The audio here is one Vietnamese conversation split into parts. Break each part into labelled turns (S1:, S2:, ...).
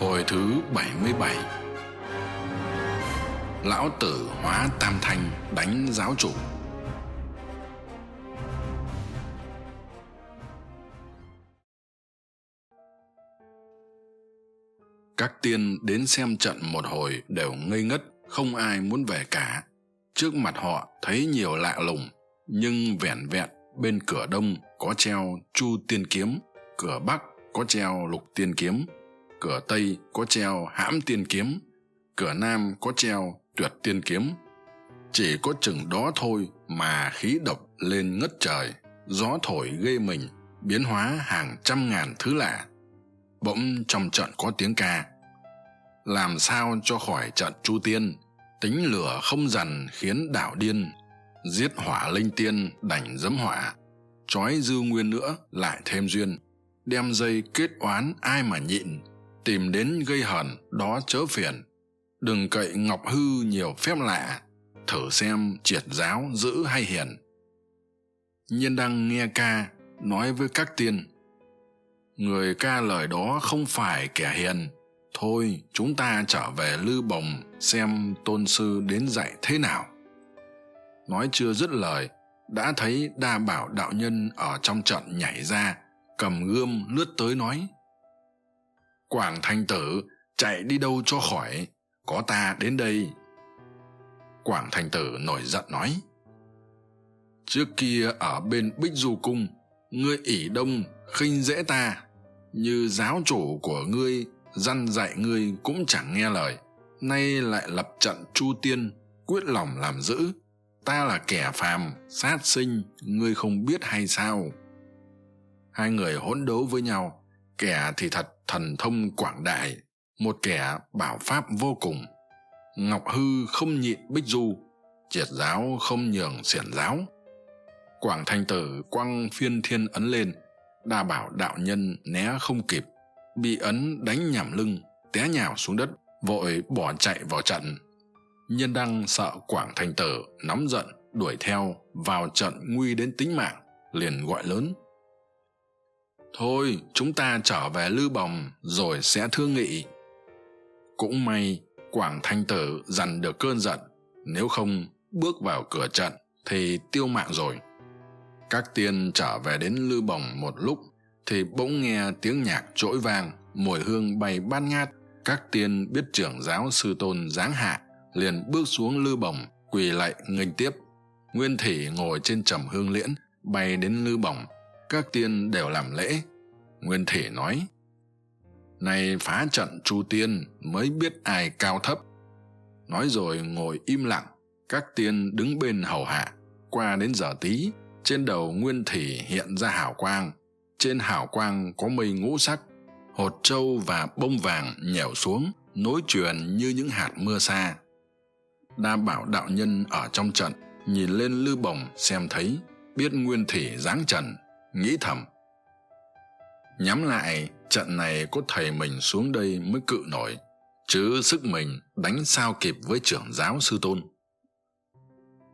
S1: Hồi thứ bảy mươi bảy. Lão tử hóa tam thanh đánh giáo chủ. Các tiên đến xem trận một hồi đều ngây ngất, không ai muốn về cả. Trước mặt họ thấy nhiều lạ lùng, nhưng vẻn vẹn bên cửa đông có treo chu tiên kiếm, cửa bắc có treo lục tiên kiếm, cửa tây có treo hãm tiên kiếm, cửa nam có treo tuyệt tiên kiếm. Chỉ có chừng đó thôi mà khí độc lên ngất trời, gió thổi ghê mình, biến hóa hàng trăm ngàn thứ lạ. Bỗng trong trận có tiếng ca, làm sao cho khỏi trận chu tiên? Tính lửa không dằn khiến đảo điên, giết hỏa linh tiên đành dấm hỏa trói dư nguyên nữa lại thêm duyên, đem dây kết oán ai mà nhịn tìm đến gây hờn đó chớ phiền. Đừng cậy ngọc hư nhiều phép lạ, thử xem triệt giáo giữ hay hiền. Nhiên đăng nghe ca, nói với các tiên, người ca lời đó không phải kẻ hiền. Thôi, chúng ta trở về lư bồng xem tôn sư đến dạy thế nào. Nói chưa dứt lời, đã thấy đa bảo đạo nhân ở trong trận nhảy ra, cầm gươm lướt tới nói quảng thanh tử chạy đi đâu cho khỏi? Có ta đến đây. Quảng thanh tử nổi giận nói, trước kia ở bên bích du cung, ngươi ỷ đông, khinh dễ ta. Như giáo chủ của ngươi dăn dạy ngươi cũng chẳng nghe lời. Nay lại lập trận chu tiên, quyết lòng làm dữ. Ta là kẻ phàm, sát sinh, ngươi không biết hay sao? Hai người hỗn đấu với nhau kẻ thì thật thần thông quảng đại, một kẻ bảo pháp vô cùng. Ngọc hư không nhịn bích du, triệt giáo không nhường xiển giáo. Quảng thanh tử quăng phiên thiên ấn lên, đa bảo đạo nhân né không kịp, bị ấn đánh nhảm lưng, té nhào xuống đất, vội bỏ chạy vào trận. Nhân đăng sợ quảng thanh tử nóng giận, đuổi theo vào trận nguy đến tính mạng, liền gọi lớn thôi, chúng ta trở về lư bồng rồi sẽ thương nghị. Cũng may, quảng thanh tử dằn được cơn giận. Nếu không bước vào cửa trận thì tiêu mạng rồi. Các tiên trở về đến lư bồng một lúc thì bỗng nghe tiếng nhạc trỗi vang, mùi hương bay ban ngát. Các tiên biết trưởng giáo sư tôn giáng hạ, liền bước xuống lư bồng, quỳ lạy nghênh tiếp. Nguyên thủy ngồi trên trầm hương liễn, bay đến lư bồng các tiên đều làm lễ. Nguyên thể nói nay phá trận chu tiên mới biết ai cao thấp. Nói rồi ngồi im lặng, các tiên đứng bên hầu hạ. Qua đến giờ tí, trên đầu nguyên thủy hiện ra hảo quang. Trên hảo quang có mây ngũ sắc, hột trâu và bông vàng nhẻo xuống, nối truyền như những hạt mưa xa. Đa bảo đạo nhân ở trong trận, nhìn lên lư bồng xem thấy, biết nguyên thủy giáng trần nghĩ thầm. Nhắm lại, trận này có thầy mình xuống đây mới cự nổi, chứ sức mình đánh sao kịp với trưởng giáo sư tôn.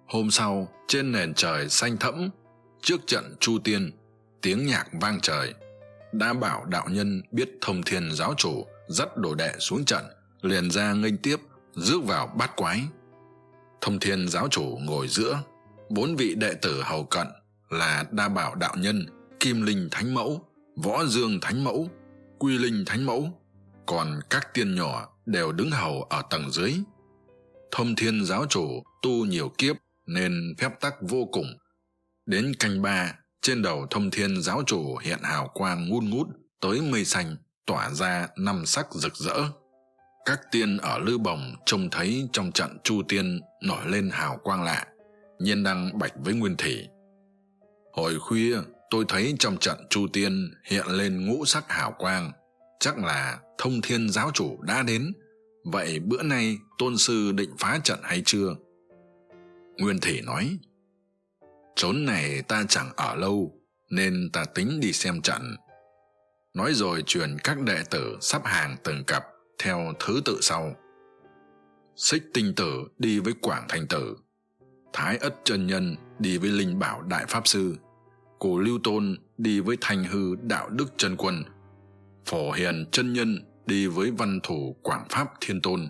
S1: Hôm sau, trên nền trời xanh thẫm, trước trận chu tiên, tiếng nhạc vang trời, đã bảo đạo nhân biết thông thiên giáo chủ dắt đồ đệ xuống trận, liền ra nghênh tiếp, rước vào bát quái. Thông thiên giáo chủ ngồi giữa, bốn vị đệ tử hầu cận là đa bảo đạo nhân, kim linh thánh mẫu, võ dương thánh mẫu, quy linh thánh mẫu, còn các tiên nhỏ đều đứng hầu ở tầng dưới. Thông thiên giáo chủ tu nhiều kiếp nên phép tắc vô cùng. Đến canh ba, trên đầu thông thiên giáo chủ hiện hào quang ngun ngút tới mây xanh, tỏa ra năm sắc rực rỡ. Các tiên ở lư bồng trông thấy trong trận chu tiên nổi lên hào quang lạ, nhiên đăng bạch với nguyên thủy hồi khuya, tôi thấy trong trận chu tiên hiện lên ngũ sắc hào quang. Chắc là thông thiên giáo chủ đã đến. Vậy bữa nay tôn sư định phá trận hay chưa? Nguyên thể nói trốn này ta chẳng ở lâu, nên ta tính đi xem trận. Nói rồi truyền các đệ tử sắp hàng từng cặp theo thứ tự sau. Xích tinh tử đi với quảng thành tử. Thái ất chân nhân đi với linh bảo đại pháp sư cổ lưu tôn đi với thanh hư đạo đức chân quân phổ hiền chân nhân đi với văn thủ quảng pháp thiên tôn,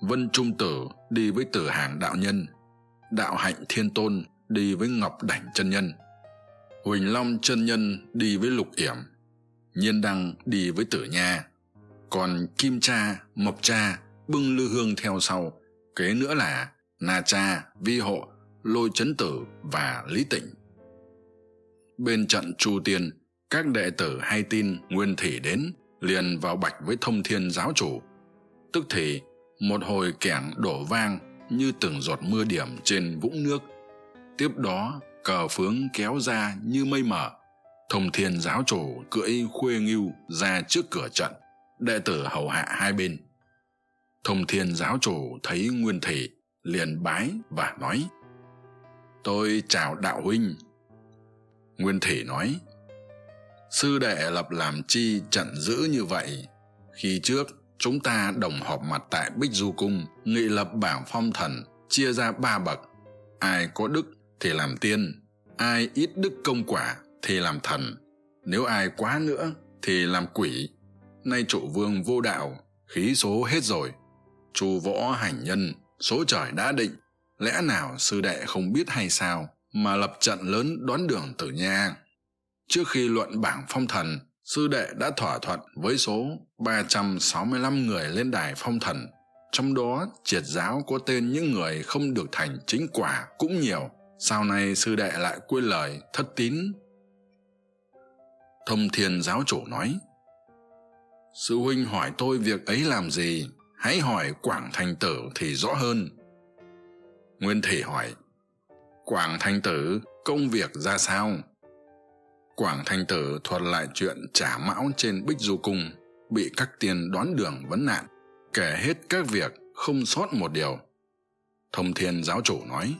S1: vân trung tử đi với tử hàng đạo nhân, đạo hạnh thiên tôn đi với ngọc đảnh chân nhân, huỳnh long chân nhân đi với lục yểm, nhiên đăng đi với tử nha, còn kim cha, mộc cha, bưng lư hương theo sau, kế nữa là na cha, vi hộ, lôi Trấn tử và lý tịnh bên trận chu tiên, các đệ tử hay tin nguyên thủy đến, liền vào bạch với thông thiên giáo chủ. Tức thì, một hồi kẻng đổ vang như từng giọt mưa điểm trên vũng nước. Tiếp đó, cờ phướng kéo ra như mây mờ. Thông thiên giáo chủ cưỡi khuê ngưu ra trước cửa trận, đệ tử hầu hạ hai bên. Thông thiên giáo chủ thấy nguyên thủy liền bái và nói, tôi chào đạo huynh nguyên thủy nói, sư đệ lập làm chi trận dữ như vậy? Khi trước, chúng ta đồng họp mặt tại bích du cung, nghị lập bảng phong thần, chia ra ba bậc. Ai có đức thì làm tiên, ai ít đức công quả thì làm thần. Nếu ai quá nữa thì làm quỷ. Nay trụ vương vô đạo, khí số hết rồi. Chu võ hành nhân, số trời đã định. Lẽ nào sư đệ không biết hay sao? Mà lập trận lớn đón đường tử nha. Trước khi luận bảng phong thần, sư đệ đã thỏa thuận với số ba trăm sáu mươi lăm người lên đài phong thần. Trong đó, triệt giáo có tên những người không được thành chính quả cũng nhiều. Sau này, sư đệ lại quên lời, thất tín. Thông thiên giáo chủ nói, sư huynh hỏi tôi việc ấy làm gì? Hãy hỏi quảng thành tử thì rõ hơn. Nguyên thể hỏi quảng thành tử, công việc ra sao? Quảng thành tử thuật lại chuyện trả mão trên bích du cung, bị các tiên đoán đường vấn nạn, kể hết các việc, không sót một điều. Thông thiên giáo chủ nói,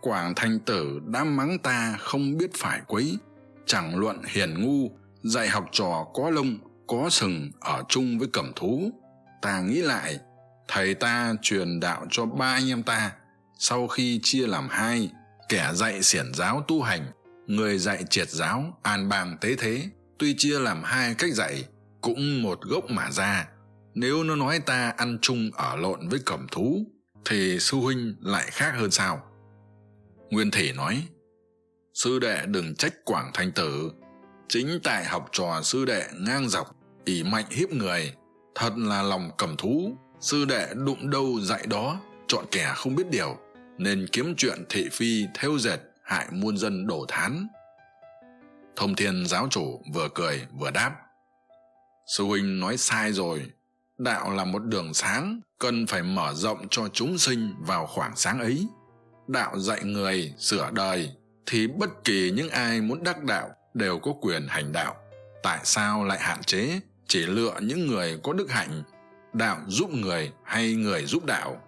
S1: quảng thành tử đã mắng ta không biết phải quấy, chẳng luận hiền ngu, dạy học trò có lông, có sừng ở chung với cẩm thú. Ta nghĩ lại, thầy ta truyền đạo cho ba anh em ta sau khi chia làm hai, kẻ dạy xiển giáo tu hành, người dạy triệt giáo, an bang tế thế. Tuy chia làm hai cách dạy, cũng một gốc mà ra. Nếu nó nói ta ăn chung ở lộn với cẩm thú, thì sư huynh lại khác hơn sao? Nguyên thể nói, sư đệ đừng trách quảng thanh tử. Chính tại học trò sư đệ ngang dọc, ỷ mạnh hiếp người, thật là lòng cầm thú. Sư đệ đụng đâu dạy đó, chọn kẻ không biết điều nên kiếm chuyện thị phi thêu dệt hại muôn dân đổ thán. Thông thiên giáo chủ vừa cười vừa đáp, sư huynh nói sai rồi, đạo là một đường sáng, cần phải mở rộng cho chúng sinh vào khoảng sáng ấy. Đạo dạy người sửa đời thì bất kỳ những ai muốn đắc đạo đều có quyền hành đạo. Tại sao lại hạn chế chỉ lựa những người có đức hạnh? Đạo giúp người hay người giúp đạo?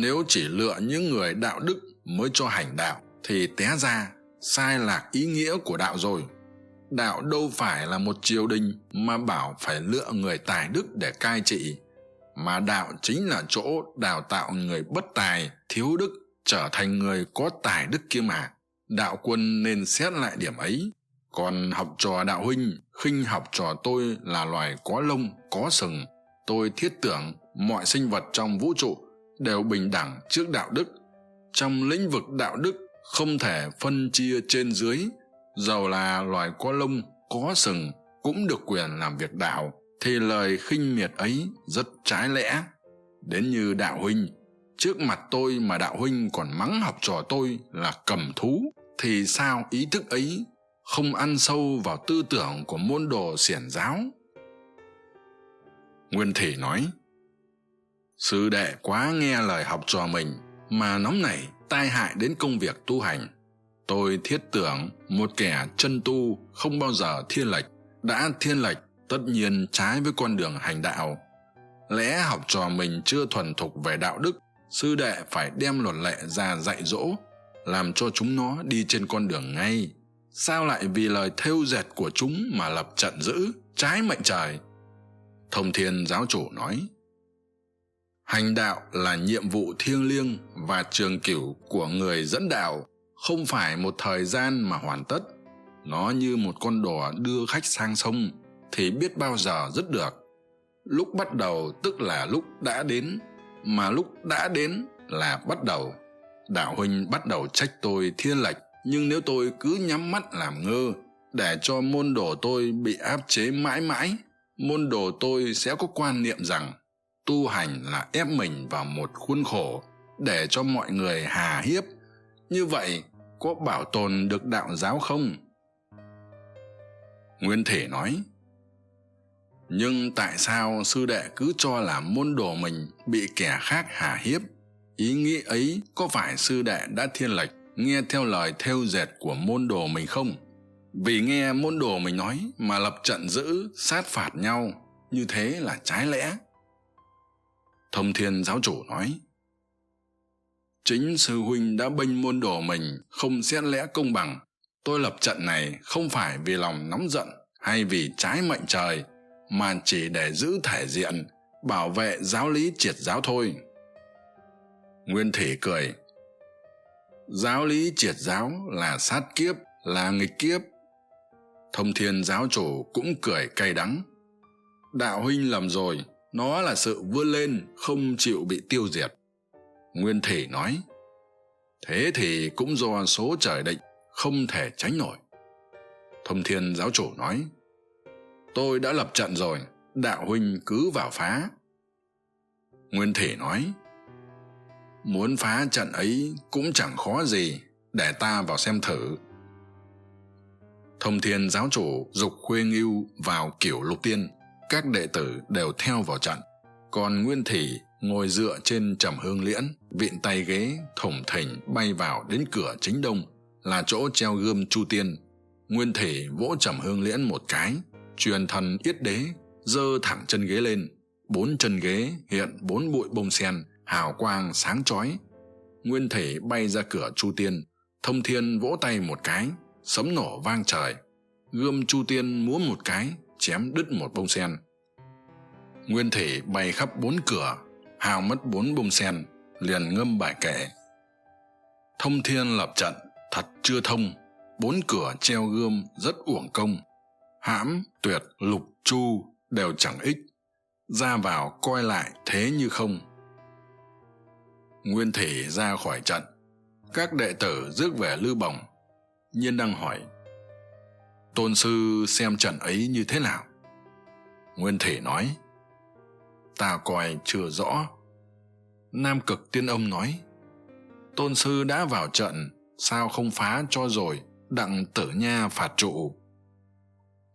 S1: Nếu chỉ lựa những người đạo đức mới cho hành đạo, thì té ra, sai lạc ý nghĩa của đạo rồi. Đạo đâu phải là một triều đình mà bảo phải lựa người tài đức để cai trị, mà đạo chính là chỗ đào tạo người bất tài, thiếu đức, trở thành người có tài đức kia mà. Đạo quân nên xét lại điểm ấy. Còn học trò đạo huynh, khinh học trò tôi là loài có lông, có sừng. Tôi thiết tưởng mọi sinh vật trong vũ trụ đều bình đẳng trước đạo đức. Trong lĩnh vực đạo đức không thể phân chia trên dưới, dầu là loài có lông, có sừng cũng được quyền làm việc đạo, thì lời khinh miệt ấy rất trái lẽ. Đến như đạo huynh, trước mặt tôi mà đạo huynh còn mắng học trò tôi là cầm thú, thì sao ý thức ấy không ăn sâu vào tư tưởng của môn đồ xiển giáo? Nguyên thủy nói sư đệ quá nghe lời học trò mình, mà nóng nảy, tai hại đến công việc tu hành. Tôi thiết tưởng một kẻ chân tu không bao giờ thiên lệch. Đã thiên lệch, tất nhiên trái với con đường hành đạo. Lẽ học trò mình chưa thuần thục về đạo đức, sư đệ phải đem luật lệ ra dạy dỗ, làm cho chúng nó đi trên con đường ngay. Sao lại vì lời thêu dệt của chúng mà lập trận dữ trái mệnh trời? Thông thiên giáo chủ nói hành đạo là nhiệm vụ thiêng liêng và trường cửu của người dẫn đạo, không phải một thời gian mà hoàn tất. Nó như một con đò đưa khách sang sông thì biết bao giờ dứt được. Lúc bắt đầu tức là lúc đã đến, mà lúc đã đến là bắt đầu. Đạo huynh bắt đầu trách tôi thiên lệch, nhưng nếu tôi cứ nhắm mắt làm ngơ để cho môn đồ tôi bị áp chế mãi mãi, môn đồ tôi sẽ có quan niệm rằng tu hành là ép mình vào một khuôn khổ để cho mọi người hà hiếp. Như vậy, có bảo tồn được đạo giáo không? Nguyên thể nói, nhưng tại sao sư đệ cứ cho là môn đồ mình bị kẻ khác hà hiếp? Ý nghĩ ấy có phải sư đệ đã thiên lệch nghe theo lời thêu dệt của môn đồ mình không? Vì nghe môn đồ mình nói mà lập trận giữ, sát phạt nhau, như thế là trái lẽ thông thiên giáo chủ nói, chính sư huynh đã bênh môn đồ mình, không xét lẽ công bằng. Tôi lập trận này không phải vì lòng nóng giận hay vì trái mệnh trời, mà chỉ để giữ thể diện, bảo vệ giáo lý triệt giáo thôi. Nguyên thủy cười, giáo lý triệt giáo là sát kiếp, là nghịch kiếp. Thông thiên giáo chủ cũng cười cay đắng, đạo huynh lầm rồi nó là sự vươn lên, không chịu bị tiêu diệt. Nguyên thủy nói, thế thì cũng do số trời định, không thể tránh nổi. Thông thiên giáo chủ nói, tôi đã lập trận rồi, đạo huynh cứ vào phá. Nguyên thể nói, muốn phá trận ấy cũng chẳng khó gì, để ta vào xem thử. Thông thiên giáo chủ dục khuê ngưu vào kiểu lục tiên các đệ tử đều theo vào trận. Còn nguyên thủy ngồi dựa trên trầm hương liễn, vịn tay ghế thủng thỉnh bay vào đến cửa chính đông, là chỗ treo gươm chu tiên. Nguyên thủy vỗ trầm hương liễn một cái, truyền thần yết đế, giơ thẳng chân ghế lên. Bốn chân ghế hiện bốn bụi bông sen, hào quang sáng chói. Nguyên thủy bay ra cửa chu tiên, thông thiên vỗ tay một cái, sấm nổ vang trời. Gươm chu tiên múa một cái chém đứt một bông sen. Nguyên thể bay khắp bốn cửa hào mất bốn bông sen, liền ngâm bài kể thông thiên lập trận, thật chưa thông, bốn cửa treo gươm rất uổng công. Hãm, tuyệt, lục, chu đều chẳng ích, ra vào coi lại thế như không. Nguyên thể ra khỏi trận, các đệ tử rước về lư bồng nhiên đang hỏi tôn sư xem trận ấy như thế nào? Nguyên thể nói, ta coi chưa rõ. Nam cực tiên ông nói, tôn sư đã vào trận, sao không phá cho rồi, đặng tử nha phạt trụ?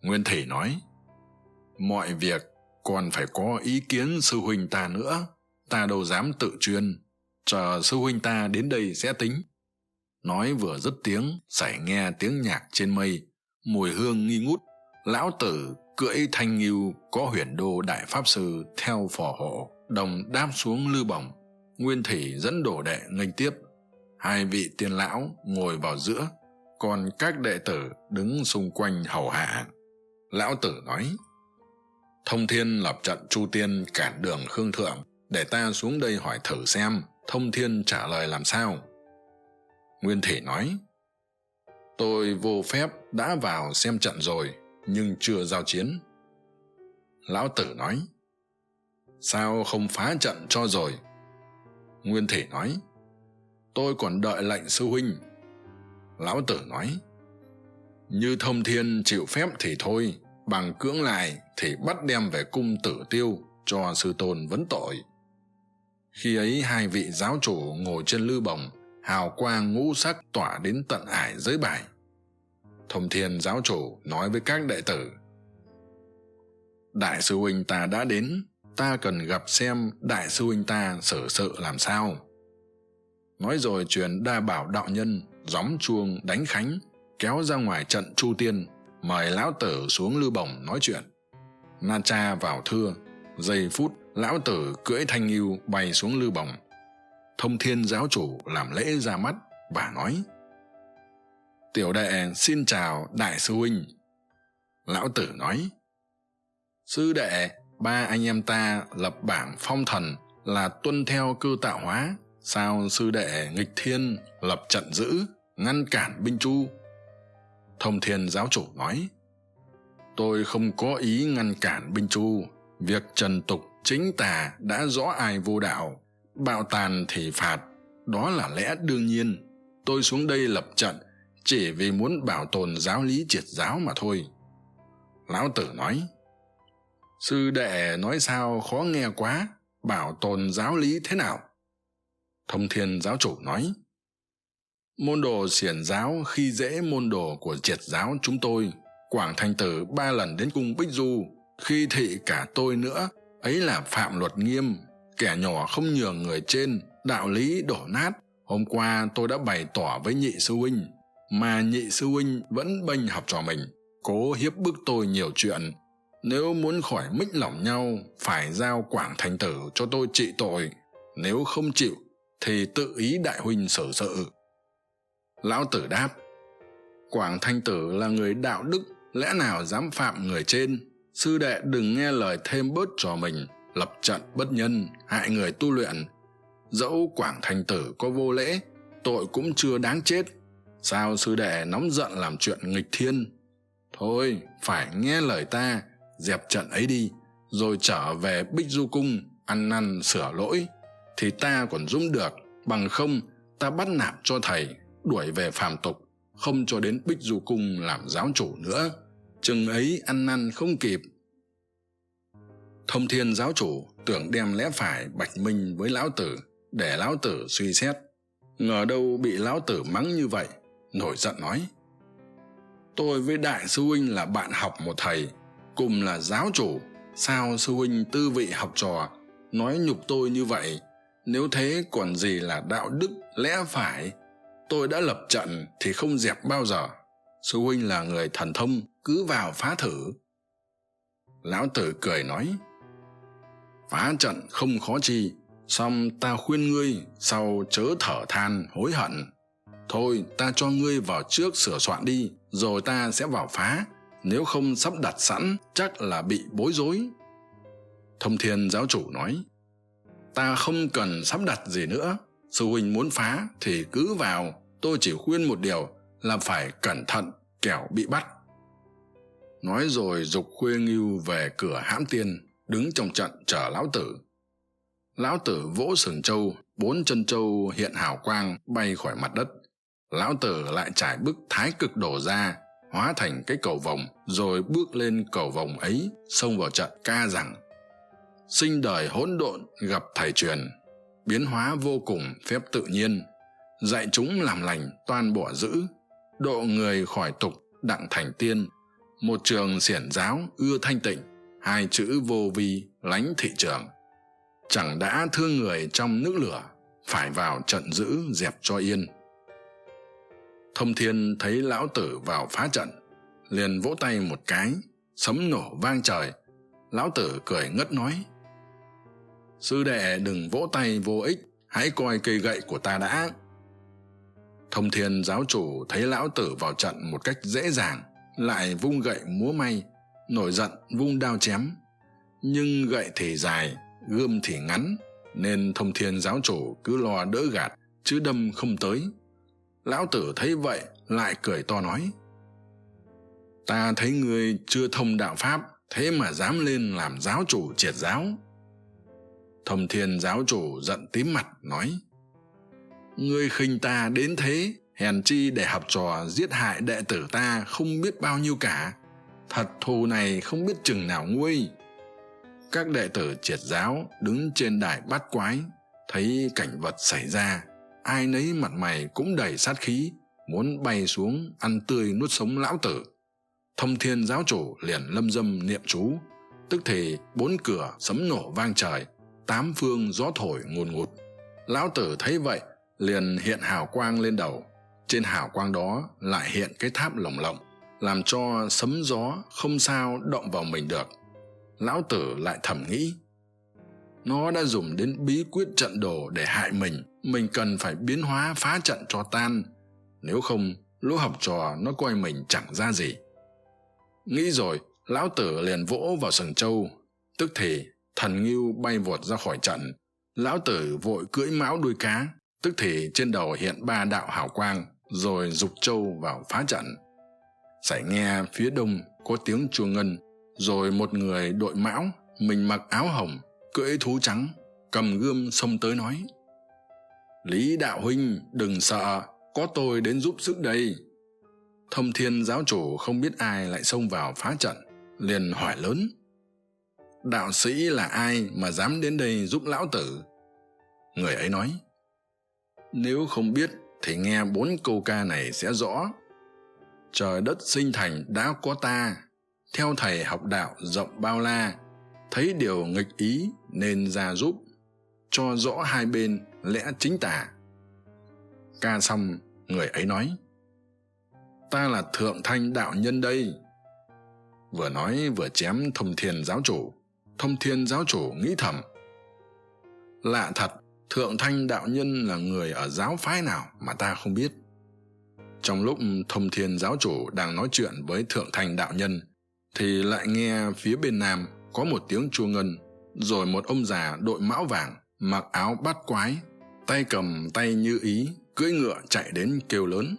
S1: Nguyên Thể nói, mọi việc còn phải có ý kiến sư huynh ta nữa, ta đâu dám tự chuyên, chờ sư huynh ta đến đây sẽ tính. Nói vừa dứt tiếng sảy nghe tiếng nhạc trên mây mùi hương nghi ngút, lão tử cưỡi thanh nghiêu có huyền đô đại pháp sư theo phò hộ, đồng đáp xuống lư bổng. Nguyên thủy dẫn đổ đệ nghênh tiếp. Hai vị tiên lão ngồi vào giữa, còn các đệ tử đứng xung quanh hầu hạ. Lão tử nói, thông thiên lập trận chu tiên cản đường khương thượng, để ta xuống đây hỏi thử xem, thông thiên trả lời làm sao? Nguyên thủy nói tôi vô phép đã vào xem trận rồi, nhưng chưa giao chiến. Lão tử nói, sao không phá trận cho rồi? Nguyên thể nói, tôi còn đợi lệnh sư huynh. Lão tử nói, như thông thiên chịu phép thì thôi, bằng cưỡng lại thì bắt đem về cung tử tiêu cho sư tôn vấn tội. Khi ấy hai vị giáo chủ ngồi trên lư bồng hào quang ngũ sắc tỏa đến tận ải giới bài. Thông thiên giáo chủ nói với các đệ tử, đại sư huynh ta đã đến, ta cần gặp xem đại sư huynh ta xử sự làm sao. Nói rồi truyền đa bảo đạo nhân, gióng chuông đánh khánh, kéo ra ngoài trận chu tiên, mời lão tử xuống lưu bổng nói chuyện. Na cha vào thưa, giây phút, lão tử cưỡi thanh nghiêu bay xuống lưu bổng thông thiên giáo chủ làm lễ ra mắt và nói, tiểu đệ, xin chào, đại sư huynh. Lão tử nói, sư đệ, ba anh em ta lập bảng phong thần là tuân theo cư tạo hóa. Sao sư đệ nghịch thiên lập trận giữ, ngăn cản binh chu? Thông thiên giáo chủ nói, tôi không có ý ngăn cản binh chu. Việc trần tục chính tà đã rõ ai vô đạo bạo tàn thì phạt, đó là lẽ đương nhiên. Tôi xuống đây lập trận, chỉ vì muốn bảo tồn giáo lý triệt giáo mà thôi. Lão tử nói. Sư đệ nói sao khó nghe quá, bảo tồn giáo lý thế nào? Thông thiên giáo chủ nói. Môn đồ xiển giáo khi dễ môn đồ của triệt giáo chúng tôi, quảng thành tử ba lần đến cung bích du, khi thị cả tôi nữa, ấy là phạm luật nghiêm kẻ nhỏ không nhường người trên đạo lý đổ nát. Hôm qua tôi đã bày tỏ với nhị sư huynh, mà nhị sư huynh vẫn bênh học trò mình. Cố hiếp bức tôi nhiều chuyện. Nếu muốn khỏi mích lỏng nhau, phải giao quảng thành tử cho tôi trị tội. Nếu không chịu, thì tự ý đại huynh xử sự. Lão tử đáp, quảng thanh tử là người đạo đức, lẽ nào dám phạm người trên? Sư đệ đừng nghe lời thêm bớt trò mình lập trận bất nhân, hại người tu luyện. Dẫu quảng thành tử có vô lễ, tội cũng chưa đáng chết. Sao sư đệ nóng giận làm chuyện nghịch thiên? Thôi, phải nghe lời ta, dẹp trận ấy đi, rồi trở về bích du cung, ăn năn sửa lỗi. Thì ta còn dũng được, bằng không, ta bắt nạp cho thầy, đuổi về phàm tục, không cho đến bích du cung làm giáo chủ nữa. Chừng ấy ăn năn không kịp thông thiên giáo chủ tưởng đem lẽ phải bạch minh với lão tử để lão tử suy xét. Ngờ đâu bị lão tử mắng như vậy, nổi giận nói, tôi với đại sư huynh là bạn học một thầy, cùng là giáo chủ, sao sư huynh tư vị học trò, nói nhục tôi như vậy? Nếu thế còn gì là đạo đức, lẽ phải? Tôi đã lập trận thì không dẹp bao giờ. Sư huynh là người thần thông, cứ vào phá thử. Lão tử cười nói phá trận không khó chi. Song ta khuyên ngươi, sau chớ thở than, hối hận. Thôi ta cho ngươi vào trước sửa soạn đi, rồi ta sẽ vào phá. Nếu không sắp đặt sẵn, chắc là bị bối rối. Thông thiên giáo chủ nói, ta không cần sắp đặt gì nữa. Sư huynh muốn phá thì cứ vào. Tôi chỉ khuyên một điều là phải cẩn thận, kẻo bị bắt. Nói rồi g ụ c khuê ngưu về cửa hãm tiên đứng trong trận chờ lão tử. Lão tử vỗ sừng trâu, bốn chân trâu hiện hào quang bay khỏi mặt đất. Lão tử lại trải bức thái cực đổ ra, hóa thành cái cầu vồng, rồi bước lên cầu vồng ấy, xông vào trận ca rằng, sinh đời hỗn độn gặp thầy truyền, biến hóa vô cùng phép tự nhiên. Dạy chúng làm lành toan bỏ giữ, độ người khỏi tục đặng thành tiên. Một trường xiển giáo ưa thanh tịnh hai chữ vô vi lánh thị trường. Chẳng đã thương người trong nước lửa, phải vào trận giữ dẹp cho yên. Thông thiên thấy lão tử vào phá trận, liền vỗ tay một cái, sấm nổ vang trời. Lão tử cười ngất nói, sư đệ đừng vỗ tay vô ích, hãy coi cây gậy của ta đã. Thông thiên giáo chủ thấy lão tử vào trận một cách dễ dàng, lại vung gậy múa may nổi giận vung đao chém. Nhưng gậy thì dài, gươm thì ngắn, nên thông thiên giáo chủ cứ lo đỡ gạt, chứ đâm không tới. Lão tử thấy vậy, lại cười to nói, ta thấy ngươi chưa thông đạo pháp, thế mà dám lên làm giáo chủ triệt giáo. Thông thiên giáo chủ giận tím mặt, nói, ngươi khinh ta đến thế, hèn chi để học trò giết hại đệ tử ta không biết bao nhiêu cả thật thù này không biết chừng nào nguôi. Các đệ tử triệt giáo đứng trên đài bát quái, thấy cảnh vật xảy ra, ai nấy mặt mày cũng đầy sát khí, muốn bay xuống ăn tươi nuốt sống lão tử. Thông thiên giáo chủ liền lâm dâm niệm chú, tức thì bốn cửa sấm nổ vang trời, tám phương gió thổi ngùn ngụt. Lão tử thấy vậy, liền hiện hào quang lên đầu, trên hào quang đó lại hiện cái tháp lồng lộng làm cho sấm gió không sao động vào mình được. Lão tử lại thầm nghĩ, nó đã dùng đến bí quyết trận đồ để hại mình. Mình cần phải biến hóa phá trận cho tan. Nếu không, lũ học trò nó coi mình chẳng ra gì. Nghĩ rồi, lão tử liền vỗ vào sừng trâu. Tức thì, thần ngưu bay vọt ra khỏi trận. Lão tử vội cưỡi mão đuôi cá. Tức thì trên đầu hiện ba đạo hào quang, rồi dục trâu vào phá trận sải nghe phía đông có tiếng chuông ngân, rồi một người đội mão, mình mặc áo hồng, cưỡi thú trắng, cầm gươm xông tới nói, lý đạo huynh, đừng sợ, có tôi đến giúp sức đây. Thông thiên giáo chủ không biết ai lại xông vào phá trận, liền hỏi lớn, đạo sĩ là ai mà dám đến đây giúp lão tử? Người ấy nói, nếu không biết thì nghe bốn câu ca này sẽ rõ trời đất sinh thành đã có ta. Theo thầy học đạo rộng bao la, thấy điều nghịch ý nên ra giúp, cho rõ hai bên lẽ chính tả. Ca xong người ấy nói, ta là thượng thanh đạo nhân đây. Vừa nói vừa chém thông thiên giáo chủ. Thông thiên giáo chủ nghĩ thầm, lạ thật, thượng thanh đạo nhân là người ở giáo phái nào mà ta không biết trong lúc thông thiên giáo chủ đang nói chuyện với thượng thanh đạo nhân, thì lại nghe phía bên nam có một tiếng chua ngân, rồi một ông già đội mão vàng mặc áo bát quái, tay cầm tay như ý, cưỡi ngựa chạy đến kêu lớn.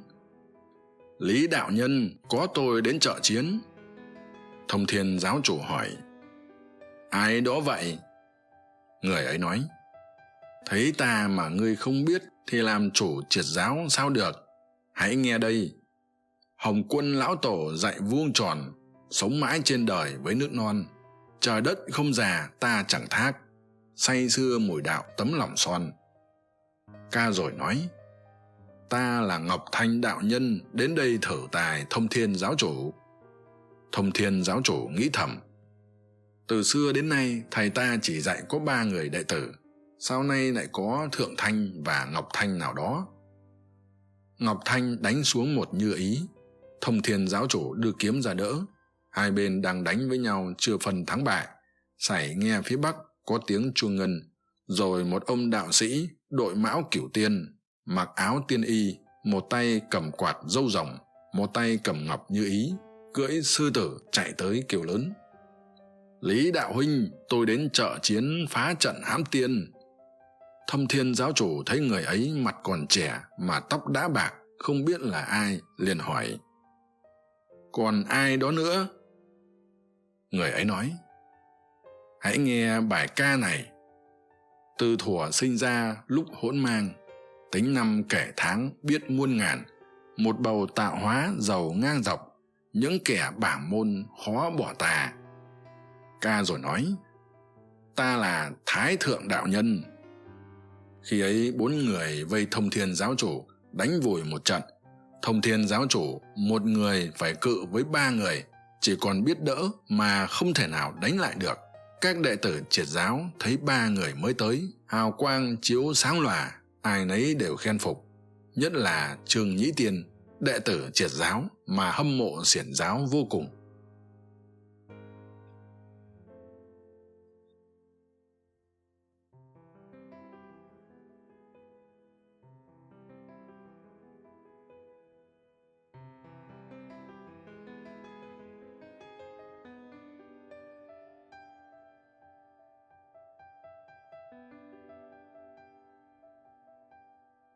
S1: Lý đạo nhân, có tôi đến trợ chiến. Thông thiên giáo chủ hỏi. Ai đó vậy? Người ấy nói. Thấy ta mà ngươi không biết thì làm chủ triệt giáo sao được? Hãy nghe đây. Hồng quân lão tổ dạy vuông tròn, sống mãi trên đời với nước non. Trời đất không già, ta chẳng thác. Say xưa mùi đạo tấm lòng son. Ca rồi nói, ta là ngọc thanh đạo nhân, đến đây thử tài thông thiên giáo chủ. Thông thiên giáo chủ nghĩ thầm, từ xưa đến nay, thầy ta chỉ dạy có ba người đệ tử, sau nay lại có thượng thanh và ngọc thanh nào đó ngọc thanh đánh xuống một như ý. Thông thiên giáo chủ đưa kiếm ra đỡ. Hai bên đang đánh với nhau chưa phần thắng bại. Sảy nghe phía bắc có tiếng chuông ngân. Rồi một ông đạo sĩ, đội mão cửu tiên, mặc áo tiên y, một tay cầm quạt dâu rồng, một tay cầm ngọc như ý, cưỡi sư tử chạy tới kiều lớn. Lý đạo huynh, tôi đến trợ chiến phá trận hãm tiên thâm thiên giáo chủ thấy người ấy mặt còn trẻ mà tóc đã bạc, không biết là ai, liền hỏi, còn ai đó nữa? Người ấy nói, hãy nghe bài ca này. Từ thuở sinh ra lúc hỗn mang, tính năm kẻ tháng biết muôn ngàn, một bầu tạo hóa giàu ngang dọc, những kẻ bảng môn khó bỏ tà. Ca rồi nói, ta là thái thượng đạo nhân khi ấy bốn người vây thông thiên giáo chủ, đánh vùi một trận. Thông thiên giáo chủ, một người phải cự với ba người, chỉ còn biết đỡ mà không thể nào đánh lại được. Các đệ tử triệt giáo thấy ba người mới tới, hào quang chiếu sáng lòa, ai nấy đều khen phục. Nhất là trương nhĩ tiên, đệ tử triệt giáo mà hâm mộ xiển giáo vô cùng.